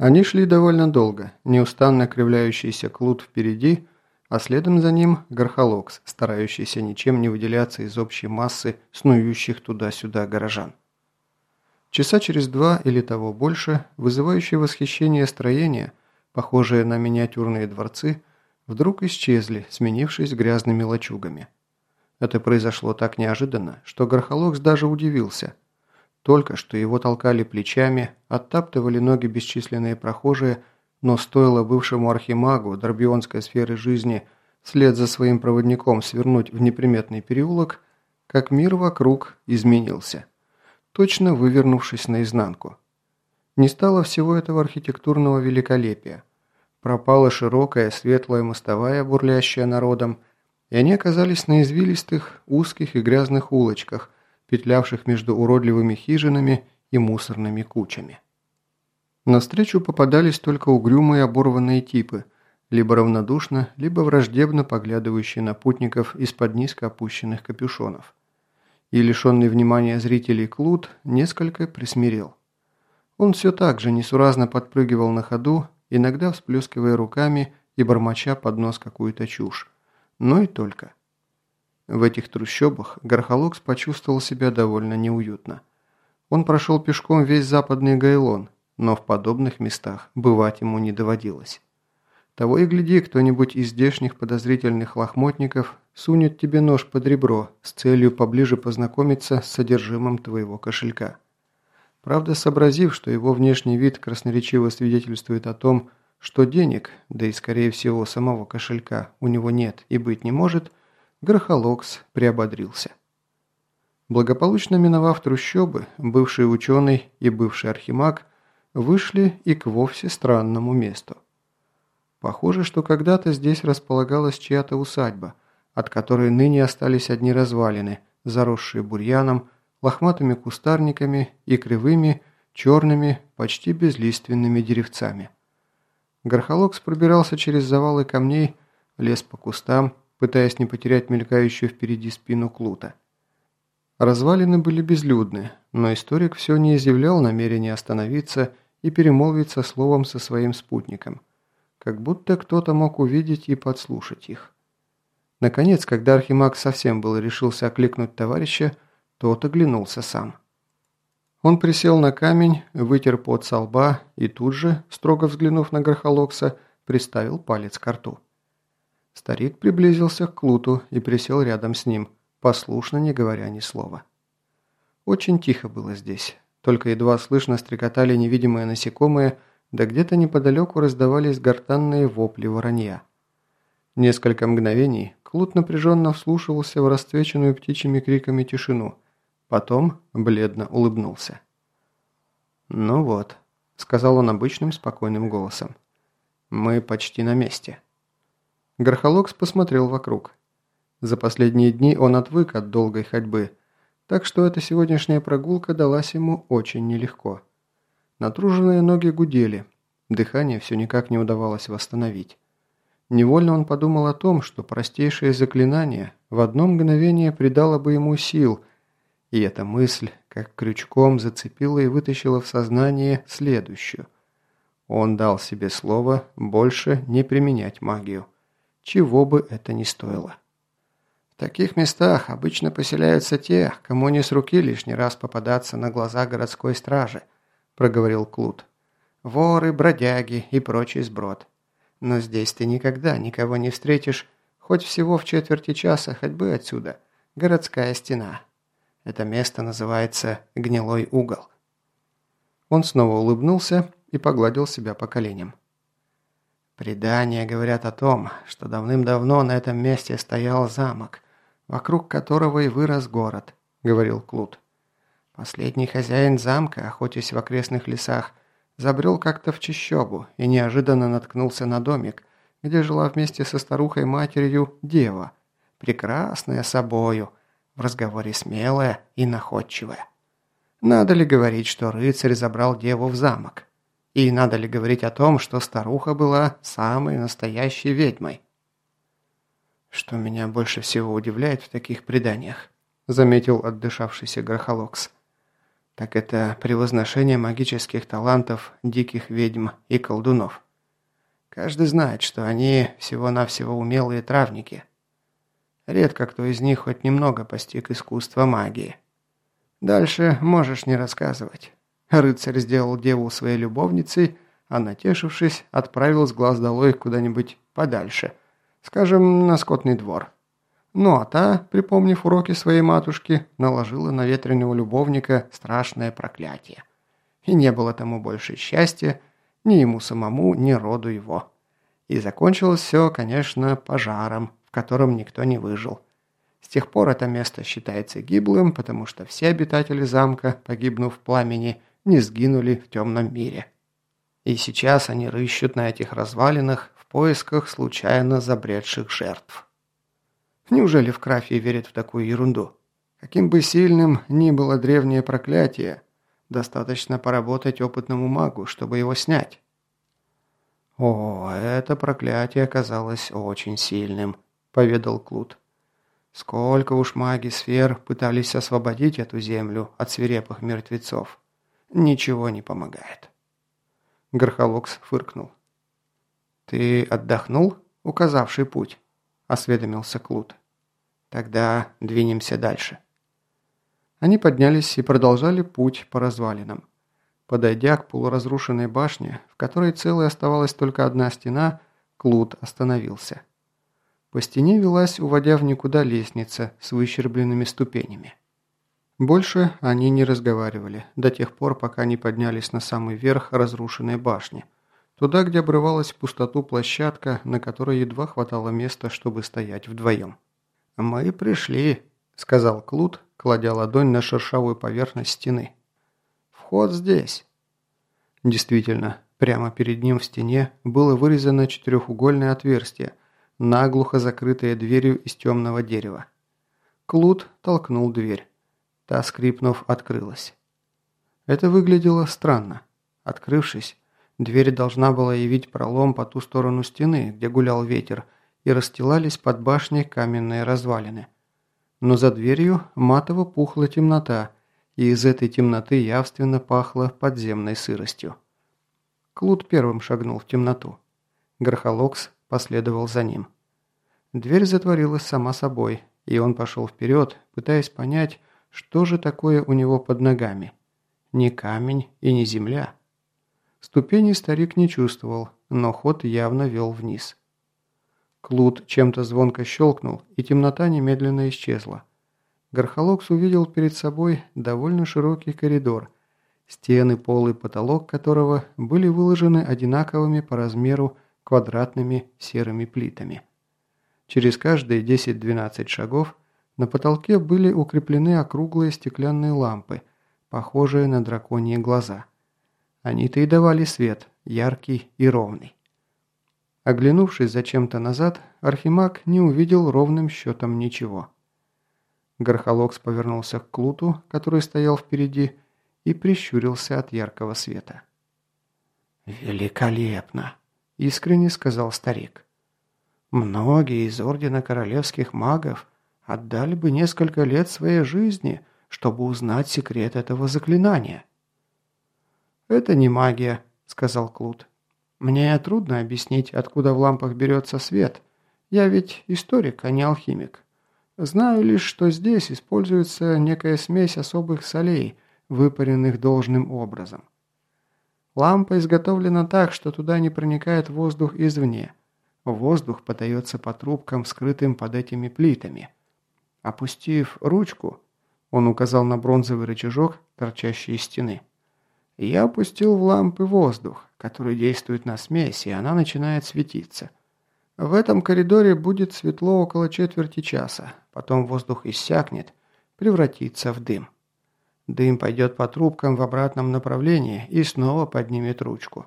Они шли довольно долго, неустанно кривляющийся Клуд впереди, а следом за ним Гархолокс, старающийся ничем не выделяться из общей массы снующих туда-сюда горожан. Часа через два или того больше, вызывающие восхищение строения, похожие на миниатюрные дворцы, вдруг исчезли, сменившись грязными лачугами. Это произошло так неожиданно, что Гархолокс даже удивился – только что его толкали плечами, оттаптывали ноги бесчисленные прохожие, но стоило бывшему архимагу дорбионской сферы жизни вслед за своим проводником свернуть в неприметный переулок, как мир вокруг изменился, точно вывернувшись наизнанку. Не стало всего этого архитектурного великолепия. Пропала широкая светлая мостовая, бурлящая народом, и они оказались на извилистых, узких и грязных улочках – петлявших между уродливыми хижинами и мусорными кучами. Навстречу попадались только угрюмые оборванные типы, либо равнодушно, либо враждебно поглядывающие на путников из-под низко опущенных капюшонов. И лишенный внимания зрителей Клуд несколько присмирел. Он все так же несуразно подпрыгивал на ходу, иногда всплескивая руками и бормоча под нос какую-то чушь. Но и только – в этих трущобах Гархолокс почувствовал себя довольно неуютно. Он прошел пешком весь западный Гайлон, но в подобных местах бывать ему не доводилось. Того и гляди, кто-нибудь из здешних подозрительных лохмотников сунет тебе нож под ребро с целью поближе познакомиться с содержимым твоего кошелька. Правда, сообразив, что его внешний вид красноречиво свидетельствует о том, что денег, да и скорее всего самого кошелька, у него нет и быть не может – Грохолокс приободрился. Благополучно миновав трущобы, бывший ученый и бывший архимаг вышли и к вовсе странному месту. Похоже, что когда-то здесь располагалась чья-то усадьба, от которой ныне остались одни развалины, заросшие бурьяном, лохматыми кустарниками и кривыми, черными, почти безлиственными деревцами. Горхолокс пробирался через завалы камней, лез по кустам, пытаясь не потерять мелькающую впереди спину Клута. Развалины были безлюдны, но историк все не изъявлял намерения остановиться и перемолвиться словом со своим спутником, как будто кто-то мог увидеть и подслушать их. Наконец, когда Архимаг совсем был решился окликнуть товарища, тот оглянулся сам. Он присел на камень, вытер пот со лба и тут же, строго взглянув на Грохолокса, приставил палец к рту. Старик приблизился к Клуту и присел рядом с ним, послушно не говоря ни слова. Очень тихо было здесь, только едва слышно стрекотали невидимые насекомые, да где-то неподалеку раздавались гортанные вопли воронья. Несколько мгновений Клут напряженно вслушивался в расцвеченную птичьими криками тишину, потом бледно улыбнулся. «Ну вот», — сказал он обычным спокойным голосом, — «мы почти на месте». Гархолокс посмотрел вокруг. За последние дни он отвык от долгой ходьбы, так что эта сегодняшняя прогулка далась ему очень нелегко. Натруженные ноги гудели, дыхание все никак не удавалось восстановить. Невольно он подумал о том, что простейшее заклинание в одно мгновение придало бы ему сил, и эта мысль, как крючком, зацепила и вытащила в сознание следующую. Он дал себе слово больше не применять магию чего бы это ни стоило. В таких местах обычно поселяются те, кому не с руки лишний раз попадаться на глаза городской стражи, проговорил Клуд. Воры, бродяги и прочий сброд. Но здесь ты никогда никого не встретишь, хоть всего в четверти часа ходьбы отсюда. Городская стена. Это место называется «Гнилой угол». Он снова улыбнулся и погладил себя по коленям. Предания говорят о том, что давным-давно на этом месте стоял замок, вокруг которого и вырос город, говорил Клуд. Последний хозяин замка, охотясь в окрестных лесах, забрел как-то в чащобу и неожиданно наткнулся на домик, где жила вместе со старухой-матерью дева, прекрасная собою, в разговоре смелая и находчивая. Надо ли говорить, что рыцарь забрал деву в замок? И надо ли говорить о том, что старуха была самой настоящей ведьмой? Что меня больше всего удивляет в таких преданиях, заметил отдышавшийся Грохолокс. так это превозношение магических талантов диких ведьм и колдунов. Каждый знает, что они всего-навсего умелые травники. Редко кто из них хоть немного постиг искусство магии. Дальше можешь не рассказывать. Рыцарь сделал деву своей любовницей, а натешившись, отправил с глаз долой куда-нибудь подальше, скажем, на скотный двор. Ну а та, припомнив уроки своей матушки, наложила на ветреного любовника страшное проклятие. И не было тому больше счастья ни ему самому, ни роду его. И закончилось все, конечно, пожаром, в котором никто не выжил. С тех пор это место считается гиблым, потому что все обитатели замка, погибнув в пламени, не сгинули в темном мире. И сейчас они рыщут на этих развалинах в поисках случайно забредших жертв. Неужели в Крафе верят в такую ерунду? Каким бы сильным ни было древнее проклятие, достаточно поработать опытному магу, чтобы его снять. «О, это проклятие оказалось очень сильным», – поведал Клут. «Сколько уж маги сфер пытались освободить эту землю от свирепых мертвецов. Ничего не помогает». Гархолокс фыркнул. «Ты отдохнул, указавший путь?» – осведомился Клут. Тогда двинемся дальше. Они поднялись и продолжали путь по развалинам. Подойдя к полуразрушенной башне, в которой целой оставалась только одна стена, Клуд остановился. По стене велась, уводя в никуда лестница с выщербленными ступенями. Больше они не разговаривали, до тех пор, пока не поднялись на самый верх разрушенной башни, туда, где обрывалась в пустоту площадка, на которой едва хватало места, чтобы стоять вдвоем. «Мы пришли», – сказал Клуд, кладя ладонь на шершавую поверхность стены. «Вход здесь». Действительно, прямо перед ним в стене было вырезано четырехугольное отверстие, наглухо закрытое дверью из темного дерева. Клуд толкнул дверь. Та, скрипнув, открылась. Это выглядело странно. Открывшись, дверь должна была явить пролом по ту сторону стены, где гулял ветер – и расстилались под башней каменные развалины. Но за дверью матово пухла темнота, и из этой темноты явственно пахло подземной сыростью. Клуд первым шагнул в темноту. Грохолокс последовал за ним. Дверь затворилась сама собой, и он пошел вперед, пытаясь понять, что же такое у него под ногами. Не камень и не земля. Ступени старик не чувствовал, но ход явно вел вниз. Клуд чем-то звонко щелкнул, и темнота немедленно исчезла. Гархолокс увидел перед собой довольно широкий коридор, стены, пол и потолок которого были выложены одинаковыми по размеру квадратными серыми плитами. Через каждые 10-12 шагов на потолке были укреплены округлые стеклянные лампы, похожие на драконьи глаза. Они-то и давали свет, яркий и ровный. Оглянувшись зачем-то назад, Архимаг не увидел ровным счетом ничего. Гархолокс повернулся к Клуту, который стоял впереди, и прищурился от яркого света. «Великолепно!» – искренне сказал старик. «Многие из Ордена Королевских Магов отдали бы несколько лет своей жизни, чтобы узнать секрет этого заклинания». «Это не магия», – сказал Клут. Мне трудно объяснить, откуда в лампах берется свет. Я ведь историк, а не алхимик. Знаю лишь, что здесь используется некая смесь особых солей, выпаренных должным образом. Лампа изготовлена так, что туда не проникает воздух извне. Воздух подается по трубкам, скрытым под этими плитами. Опустив ручку, он указал на бронзовый рычажок, торчащий из стены. Я опустил в лампы воздух, который действует на смесь, и она начинает светиться. В этом коридоре будет светло около четверти часа, потом воздух иссякнет, превратится в дым. Дым пойдет по трубкам в обратном направлении и снова поднимет ручку.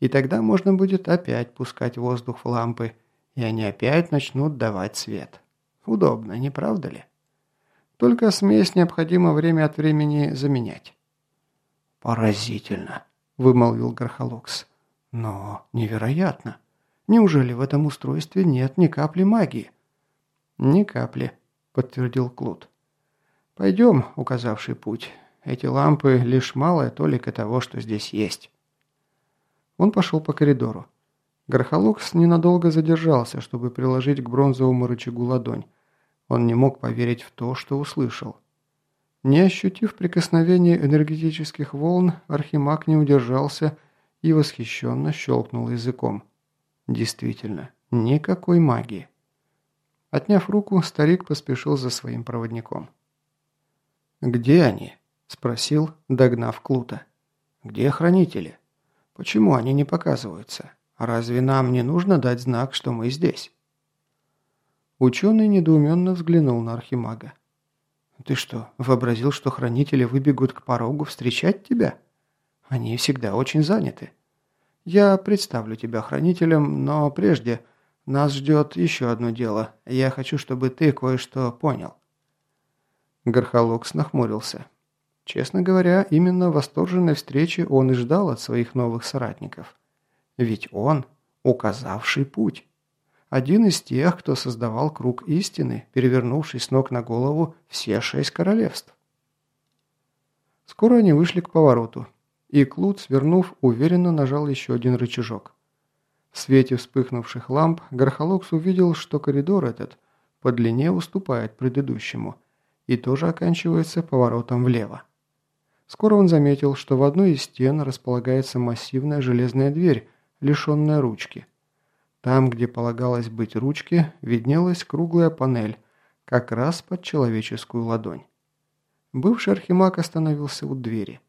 И тогда можно будет опять пускать воздух в лампы, и они опять начнут давать свет. Удобно, не правда ли? Только смесь необходимо время от времени заменять. «Поразительно», – вымолвил Гархолокс. «Но невероятно. Неужели в этом устройстве нет ни капли магии?» «Ни капли», – подтвердил Клод. «Пойдем, указавший путь. Эти лампы – лишь малая толика того, что здесь есть». Он пошел по коридору. Грохолукс ненадолго задержался, чтобы приложить к бронзовому рычагу ладонь. Он не мог поверить в то, что услышал. Не ощутив прикосновения энергетических волн, Архимаг не удержался и восхищенно щелкнул языком. Действительно, никакой магии. Отняв руку, старик поспешил за своим проводником. «Где они?» – спросил, догнав Клута. «Где хранители? Почему они не показываются? Разве нам не нужно дать знак, что мы здесь?» Ученый недоуменно взглянул на Архимага. «Ты что, вообразил, что хранители выбегут к порогу встречать тебя? Они всегда очень заняты. Я представлю тебя хранителем, но прежде нас ждет еще одно дело. Я хочу, чтобы ты кое-что понял». Гархалокс нахмурился. Честно говоря, именно восторженной встречи он и ждал от своих новых соратников. Ведь он – указавший путь. Один из тех, кто создавал круг истины, перевернувший с ног на голову все шесть королевств. Скоро они вышли к повороту, и Клуд, свернув, уверенно нажал еще один рычажок. В свете вспыхнувших ламп Гархолокс увидел, что коридор этот по длине уступает предыдущему и тоже оканчивается поворотом влево. Скоро он заметил, что в одной из стен располагается массивная железная дверь, лишенная ручки. Там, где полагалось быть ручки, виднелась круглая панель, как раз под человеческую ладонь. Бывший архимаг остановился у двери.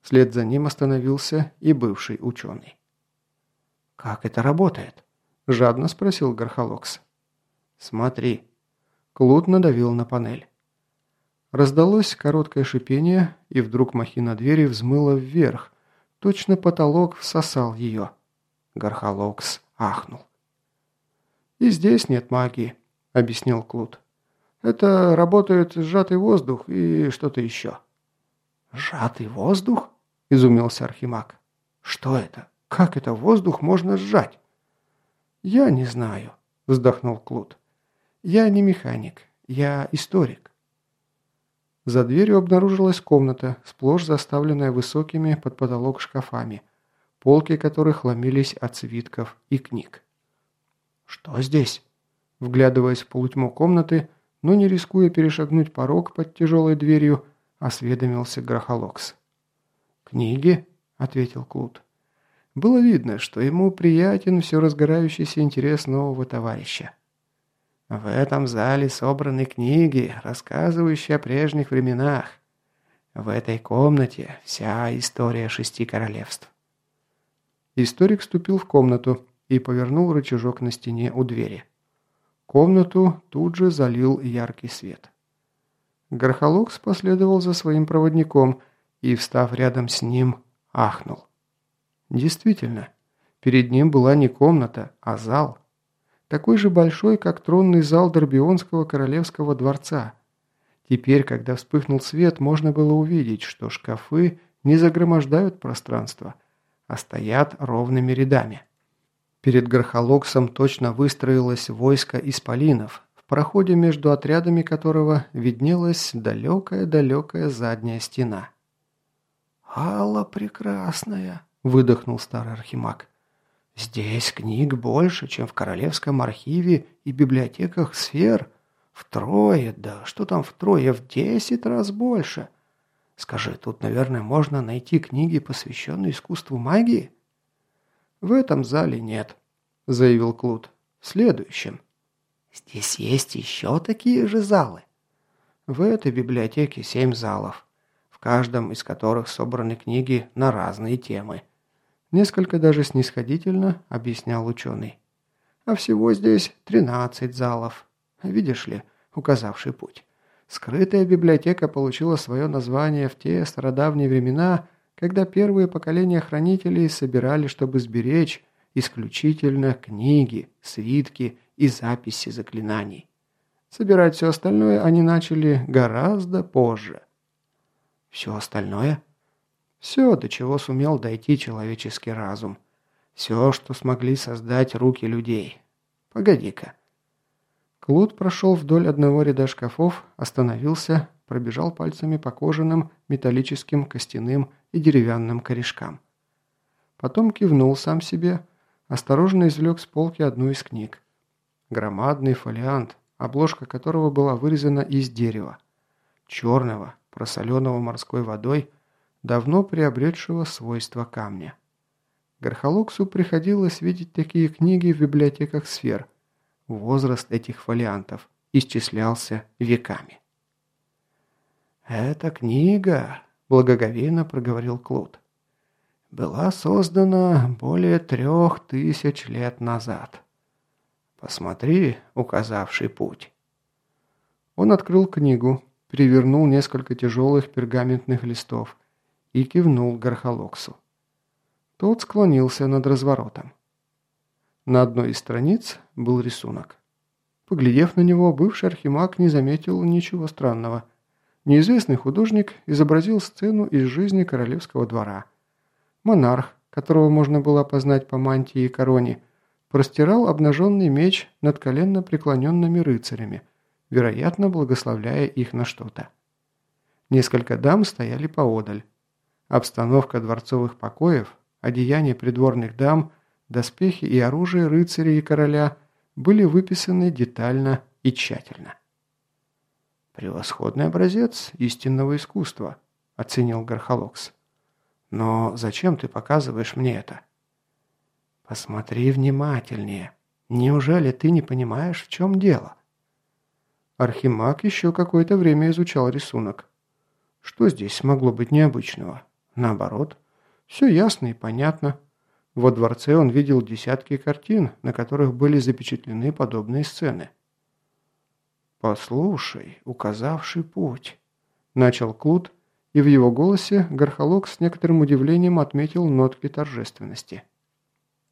Вслед за ним остановился и бывший ученый. «Как это работает?» – жадно спросил Гархолокс. «Смотри». Клод надавил на панель. Раздалось короткое шипение, и вдруг махина двери взмыла вверх. Точно потолок всосал ее. Гархолокс ахнул. «И здесь нет магии», — объяснил Клуд. «Это работает сжатый воздух и что-то еще». «Сжатый воздух?» – изумился Архимаг. «Что это? Как это воздух можно сжать?» «Я не знаю», – вздохнул Клуд. «Я не механик, я историк». За дверью обнаружилась комната, сплошь заставленная высокими под потолок шкафами, полки которых ломились от свитков и книг. «Что здесь?» Вглядываясь в полутьму комнаты, но не рискуя перешагнуть порог под тяжелой дверью, осведомился Грохолокс. «Книги?» – ответил Клуд. Было видно, что ему приятен все разгорающийся интерес нового товарища. В этом зале собраны книги, рассказывающие о прежних временах. В этой комнате вся история шести королевств. Историк вступил в комнату и повернул рычажок на стене у двери. Комнату тут же залил яркий свет. Гархолокс последовал за своим проводником и, встав рядом с ним, ахнул. Действительно, перед ним была не комната, а зал. Такой же большой, как тронный зал Дорбионского королевского дворца. Теперь, когда вспыхнул свет, можно было увидеть, что шкафы не загромождают пространство, а стоят ровными рядами. Перед Грохолоксом точно выстроилось войско исполинов, в проходе между отрядами которого виднелась далекая-далекая задняя стена. «Алла прекрасная!» – выдохнул старый архимаг. «Здесь книг больше, чем в Королевском архиве и библиотеках сфер. Втрое, да что там втрое, в десять раз больше!» Скажи, тут, наверное, можно найти книги, посвященные искусству магии?» «В этом зале нет», — заявил Клуд. «В следующем». «Здесь есть еще такие же залы?» «В этой библиотеке семь залов, в каждом из которых собраны книги на разные темы». Несколько даже снисходительно объяснял ученый. «А всего здесь тринадцать залов. Видишь ли, указавший путь». Скрытая библиотека получила свое название в те стародавние времена, когда первые поколения хранителей собирали, чтобы сберечь исключительно книги, свитки и записи заклинаний. Собирать все остальное они начали гораздо позже. Все остальное? Все, до чего сумел дойти человеческий разум. Все, что смогли создать руки людей. Погоди-ка. Клод прошел вдоль одного ряда шкафов, остановился, пробежал пальцами по кожаным, металлическим, костяным и деревянным корешкам. Потом кивнул сам себе, осторожно извлек с полки одну из книг. Громадный фолиант, обложка которого была вырезана из дерева. Черного, просоленного морской водой, давно приобретшего свойства камня. Гархолоксу приходилось видеть такие книги в библиотеках сфер. Возраст этих фолиантов исчислялся веками. «Эта книга», – благоговейно проговорил Клод, – «была создана более трех тысяч лет назад. Посмотри, указавший путь». Он открыл книгу, перевернул несколько тяжелых пергаментных листов и кивнул Гархолоксу. Тот склонился над разворотом. На одной из страниц был рисунок. Поглядев на него, бывший архимаг не заметил ничего странного. Неизвестный художник изобразил сцену из жизни королевского двора. Монарх, которого можно было опознать по мантии и короне, простирал обнаженный меч над коленно преклоненными рыцарями, вероятно, благословляя их на что-то. Несколько дам стояли поодаль. Обстановка дворцовых покоев одеяния придворных дам, доспехи и оружие рыцаря и короля были выписаны детально и тщательно. «Превосходный образец истинного искусства», – оценил Гархолокс. «Но зачем ты показываешь мне это?» «Посмотри внимательнее. Неужели ты не понимаешь, в чем дело?» Архимаг еще какое-то время изучал рисунок. Что здесь могло быть необычного? Наоборот, все ясно и понятно. Во дворце он видел десятки картин, на которых были запечатлены подобные сцены. «Послушай, указавший путь», – начал Клуд, и в его голосе Гархолог с некоторым удивлением отметил нотки торжественности –